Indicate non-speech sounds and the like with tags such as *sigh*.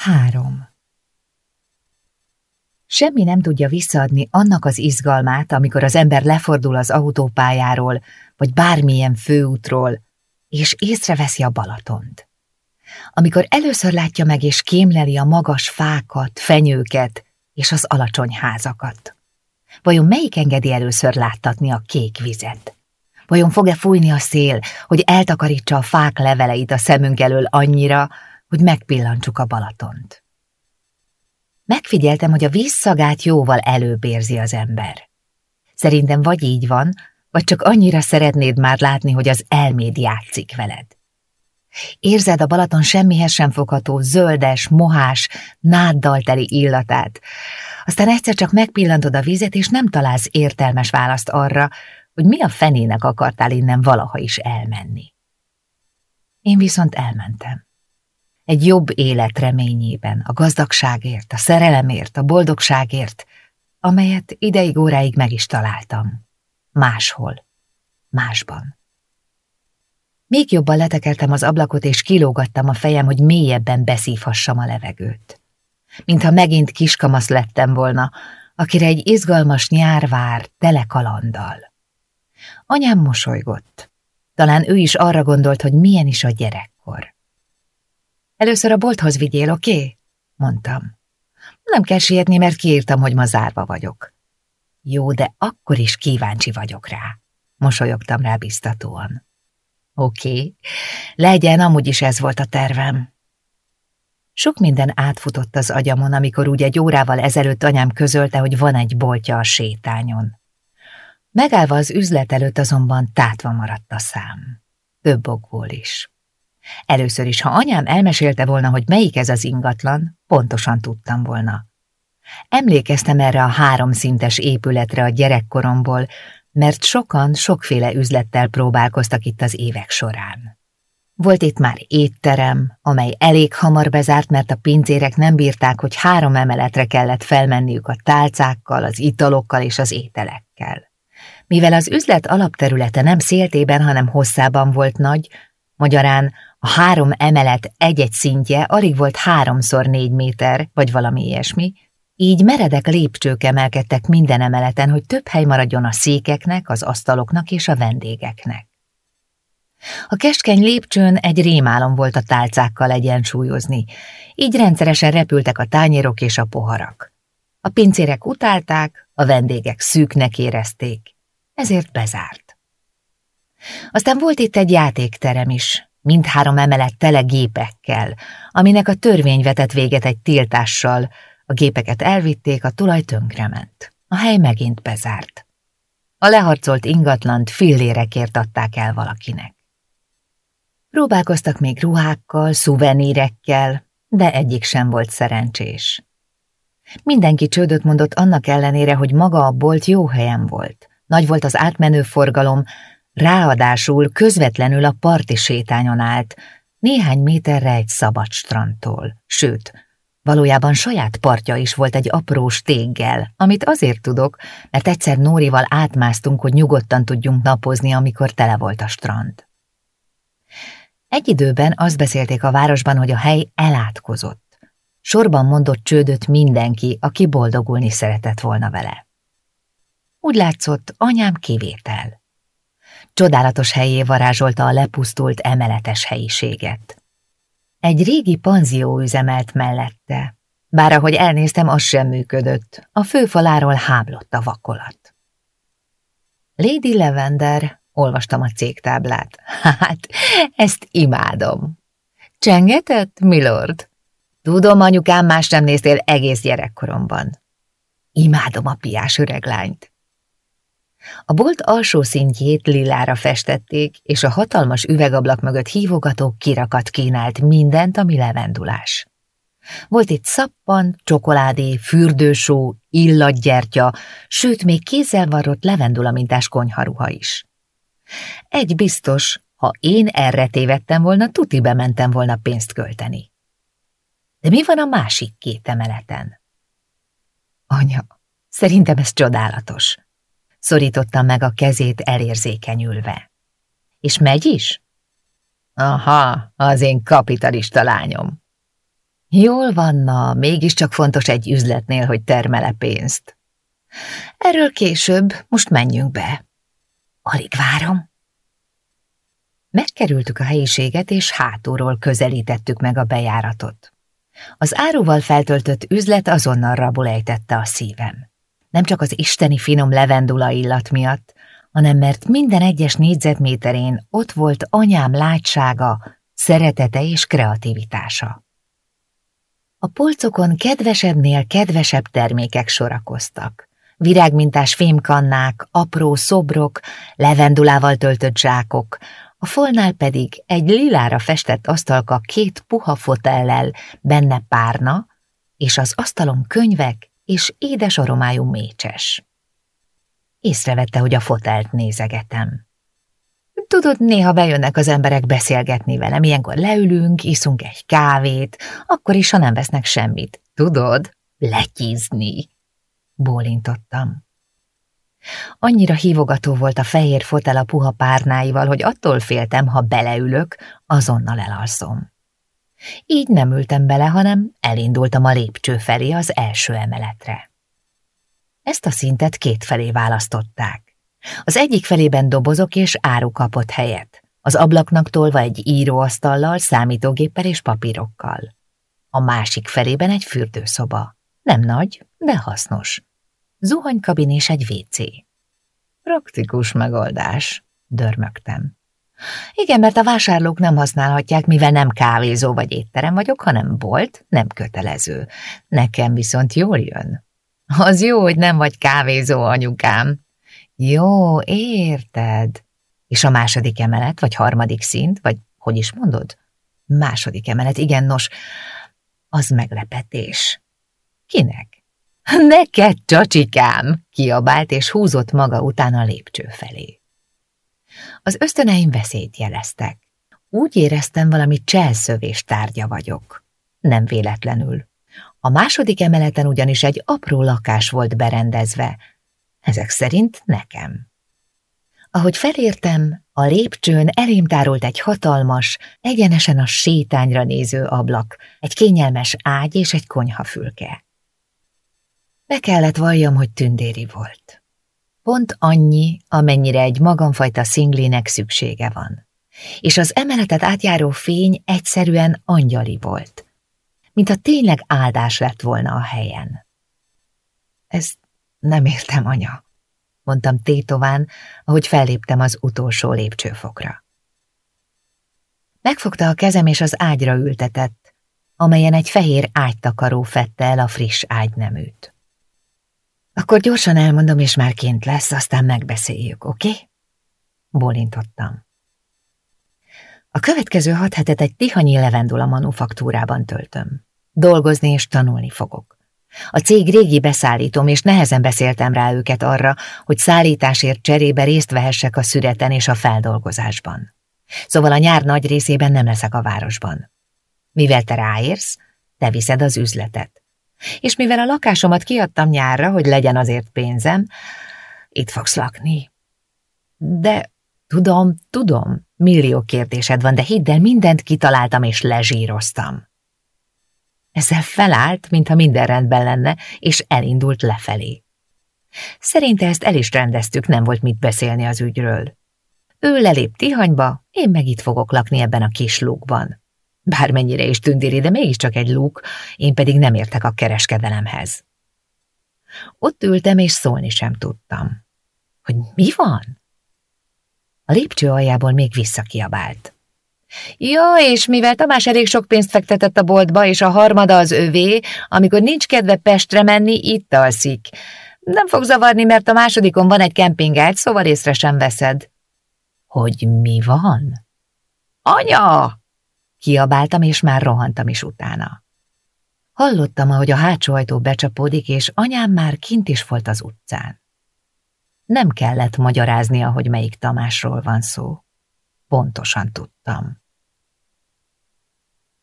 Három. Semmi nem tudja visszaadni annak az izgalmát, amikor az ember lefordul az autópályáról, vagy bármilyen főútról, és észreveszi a Balatont. Amikor először látja meg és kémleli a magas fákat, fenyőket és az alacsony házakat. Vajon melyik engedi először láttatni a kék vizet? Vajon fog-e fújni a szél, hogy eltakarítsa a fák leveleit a szemünk elől annyira, hogy megpillantsuk a Balatont. Megfigyeltem, hogy a vízszagát jóval előbb érzi az ember. Szerintem vagy így van, vagy csak annyira szeretnéd már látni, hogy az elméd játszik veled. Érzed a Balaton semmihez sem fogható, zöldes, mohás, náddal teli illatát. Aztán egyszer csak megpillantod a vizet, és nem találsz értelmes választ arra, hogy mi a fenének akartál innen valaha is elmenni. Én viszont elmentem egy jobb élet reményében, a gazdagságért, a szerelemért, a boldogságért, amelyet ideig óráig meg is találtam. Máshol. Másban. Még jobban letekertem az ablakot, és kilógattam a fejem, hogy mélyebben beszívhassam a levegőt. Mintha megint kiskamasz lettem volna, akire egy izgalmas nyár vár tele kalanddal. Anyám mosolygott. Talán ő is arra gondolt, hogy milyen is a gyerekkor. Először a bolthoz vigyél, oké? Okay? mondtam. Nem kell sietni, mert kiírtam, hogy ma zárva vagyok. Jó, de akkor is kíváncsi vagyok rá, mosolyogtam rá biztatóan. Oké, okay. legyen, amúgy is ez volt a tervem. Sok minden átfutott az agyamon, amikor úgy egy órával ezelőtt anyám közölte, hogy van egy boltja a sétányon. Megállva az üzlet előtt azonban tátva maradt a szám. Több okból is. Először is, ha anyám elmesélte volna, hogy melyik ez az ingatlan, pontosan tudtam volna. Emlékeztem erre a háromszintes épületre a gyerekkoromból, mert sokan sokféle üzlettel próbálkoztak itt az évek során. Volt itt már étterem, amely elég hamar bezárt, mert a pincérek nem bírták, hogy három emeletre kellett felmenniük a tálcákkal, az italokkal és az ételekkel. Mivel az üzlet alapterülete nem széltében, hanem hosszában volt nagy, magyarán a három emelet egy-egy szintje alig volt háromszor négy méter, vagy valami ilyesmi, így meredek lépcsők emelkedtek minden emeleten, hogy több hely maradjon a székeknek, az asztaloknak és a vendégeknek. A keskeny lépcsőn egy rémálom volt a tálcákkal egyensúlyozni, így rendszeresen repültek a tányérok és a poharak. A pincérek utálták, a vendégek szűknek érezték, ezért bezárt. Aztán volt itt egy játékterem is, mindhárom emelet tele gépekkel, aminek a törvény vetett véget egy tiltással, a gépeket elvitték, a tulaj tönkrement. A hely megint bezárt. A leharcolt ingatlant fillérekért adták el valakinek. Próbálkoztak még ruhákkal, szuvenírekkel, de egyik sem volt szerencsés. Mindenki csődöt mondott annak ellenére, hogy maga a bolt jó helyen volt. Nagy volt az átmenő forgalom, Ráadásul közvetlenül a parti sétányon állt, néhány méterre egy szabad strandtól, sőt, valójában saját partja is volt egy apró stéggel, amit azért tudok, mert egyszer Nórival átmásztunk, hogy nyugodtan tudjunk napozni, amikor tele volt a strand. Egy időben azt beszélték a városban, hogy a hely elátkozott. Sorban mondott csődöt mindenki, aki boldogulni szeretett volna vele. Úgy látszott, anyám kivétel. Csodálatos helyé varázsolta a lepusztult emeletes helyiséget. Egy régi panzió üzemelt mellette, bár ahogy elnéztem, az sem működött, a főfaláról háblott a vakolat. Lady Lavender, olvastam a cégtáblát. *laughs* Hát, ezt imádom. Csengetett, milord? Tudom, anyukám, más nem néztél egész gyerekkoromban. Imádom a piás öreglányt. A bolt alsó szintjét lilára festették, és a hatalmas üvegablak mögött hívogató kirakat kínált mindent, ami levendulás. Volt itt szappan, csokoládé, fürdősó, illatgyertya, sőt, még kézzel varrott levendulamintás konyharuha is. Egy biztos, ha én erre tévedtem volna, tuti bementem volna pénzt költeni. De mi van a másik két emeleten? Anya, szerintem ez csodálatos. Szorította meg a kezét elérzékenyülve. És megy is? Aha, az én kapitalista lányom. Jól vanna, mégiscsak fontos egy üzletnél, hogy termele pénzt. Erről később, most menjünk be. Alig várom. Megkerültük a helyiséget, és hátulról közelítettük meg a bejáratot. Az áruval feltöltött üzlet azonnal rabul ejtette a szívem. Nem csak az isteni finom levendula illat miatt, hanem mert minden egyes négyzetméterén ott volt anyám látsága, szeretete és kreativitása. A polcokon kedvesebbnél kedvesebb termékek sorakoztak. Virágmintás fémkannák, apró szobrok, levendulával töltött zsákok, a folnál pedig egy lilára festett asztalka két puha fotellel, benne párna, és az asztalon könyvek és édes aromájú mécses. Észrevette, hogy a fotelt nézegetem. Tudod, néha bejönnek az emberek beszélgetni velem, ilyenkor leülünk, iszunk egy kávét, akkor is, ha nem vesznek semmit. Tudod, lekízni. Bólintottam. Annyira hívogató volt a fehér fotel a puha párnáival, hogy attól féltem, ha beleülök, azonnal elalszom. Így nem ültem bele, hanem elindultam a lépcső felé az első emeletre. Ezt a szintet két felé választották. Az egyik felében dobozok és áru kapott helyet, az ablaknak tolva egy íróasztallal, számítógéppel és papírokkal. A másik felében egy fürdőszoba. Nem nagy, de hasznos zuhanykabin és egy WC. Praktikus megoldás, dörmögtem. Igen, mert a vásárlók nem használhatják, mivel nem kávézó vagy étterem vagyok, hanem bolt, nem kötelező. Nekem viszont jól jön. Az jó, hogy nem vagy kávézó, anyukám. Jó, érted. És a második emelet, vagy harmadik szint, vagy hogy is mondod? Második emelet, igen, nos, az meglepetés. Kinek? Neked, csacsikám! kiabált, és húzott maga után a lépcső felé. Az ösztöneim veszélyt jeleztek. Úgy éreztem, valami cselszövés tárgya vagyok. Nem véletlenül. A második emeleten ugyanis egy apró lakás volt berendezve, ezek szerint nekem. Ahogy felértem, a lépcsőn elém tárult egy hatalmas, egyenesen a sétányra néző ablak, egy kényelmes ágy és egy konyhafülke. Be kellett valljam, hogy tündéri volt. Pont annyi, amennyire egy magamfajta szinglinek szüksége van. És az emeletet átjáró fény egyszerűen angyali volt, mint a tényleg áldás lett volna a helyen. Ezt nem értem, anya, mondtam tétován, ahogy felléptem az utolsó lépcsőfokra. Megfogta a kezem és az ágyra ültetett, amelyen egy fehér ágytakaró fette el a friss ágyneműt. Akkor gyorsan elmondom, és már kint lesz, aztán megbeszéljük, oké? Okay? Bólintottam. A következő hat hetet egy tihanyi levendula manufaktúrában töltöm. Dolgozni és tanulni fogok. A cég régi beszállítom, és nehezen beszéltem rá őket arra, hogy szállításért cserébe részt vehessek a szüreten és a feldolgozásban. Szóval a nyár nagy részében nem leszek a városban. Mivel te ráérsz, te viszed az üzletet és mivel a lakásomat kiadtam nyárra, hogy legyen azért pénzem, itt fogsz lakni. De tudom, tudom, millió kérdésed van, de hidd el, mindent kitaláltam és lezsíroztam. Ezzel felállt, mintha minden rendben lenne, és elindult lefelé. Szerinte ezt el is rendeztük, nem volt mit beszélni az ügyről. Ő lelép Tihanyba, én meg itt fogok lakni ebben a kis lúgban. Bármennyire is tündéri, de mégiscsak egy lúk, én pedig nem értek a kereskedelemhez. Ott ültem, és szólni sem tudtam. Hogy mi van? A lépcső aljából még visszakiabált. Ja, és mivel Tamás elég sok pénzt fektetett a boltba, és a harmada az övé, amikor nincs kedve Pestre menni, itt alszik. Nem fog zavarni, mert a másodikon van egy kempingágy, szóval észre sem veszed. Hogy mi van? Anya! Kiabáltam, és már rohantam is utána. Hallottam, ahogy a hátsó ajtó becsapódik, és anyám már kint is volt az utcán. Nem kellett magyaráznia, hogy melyik Tamásról van szó. Pontosan tudtam.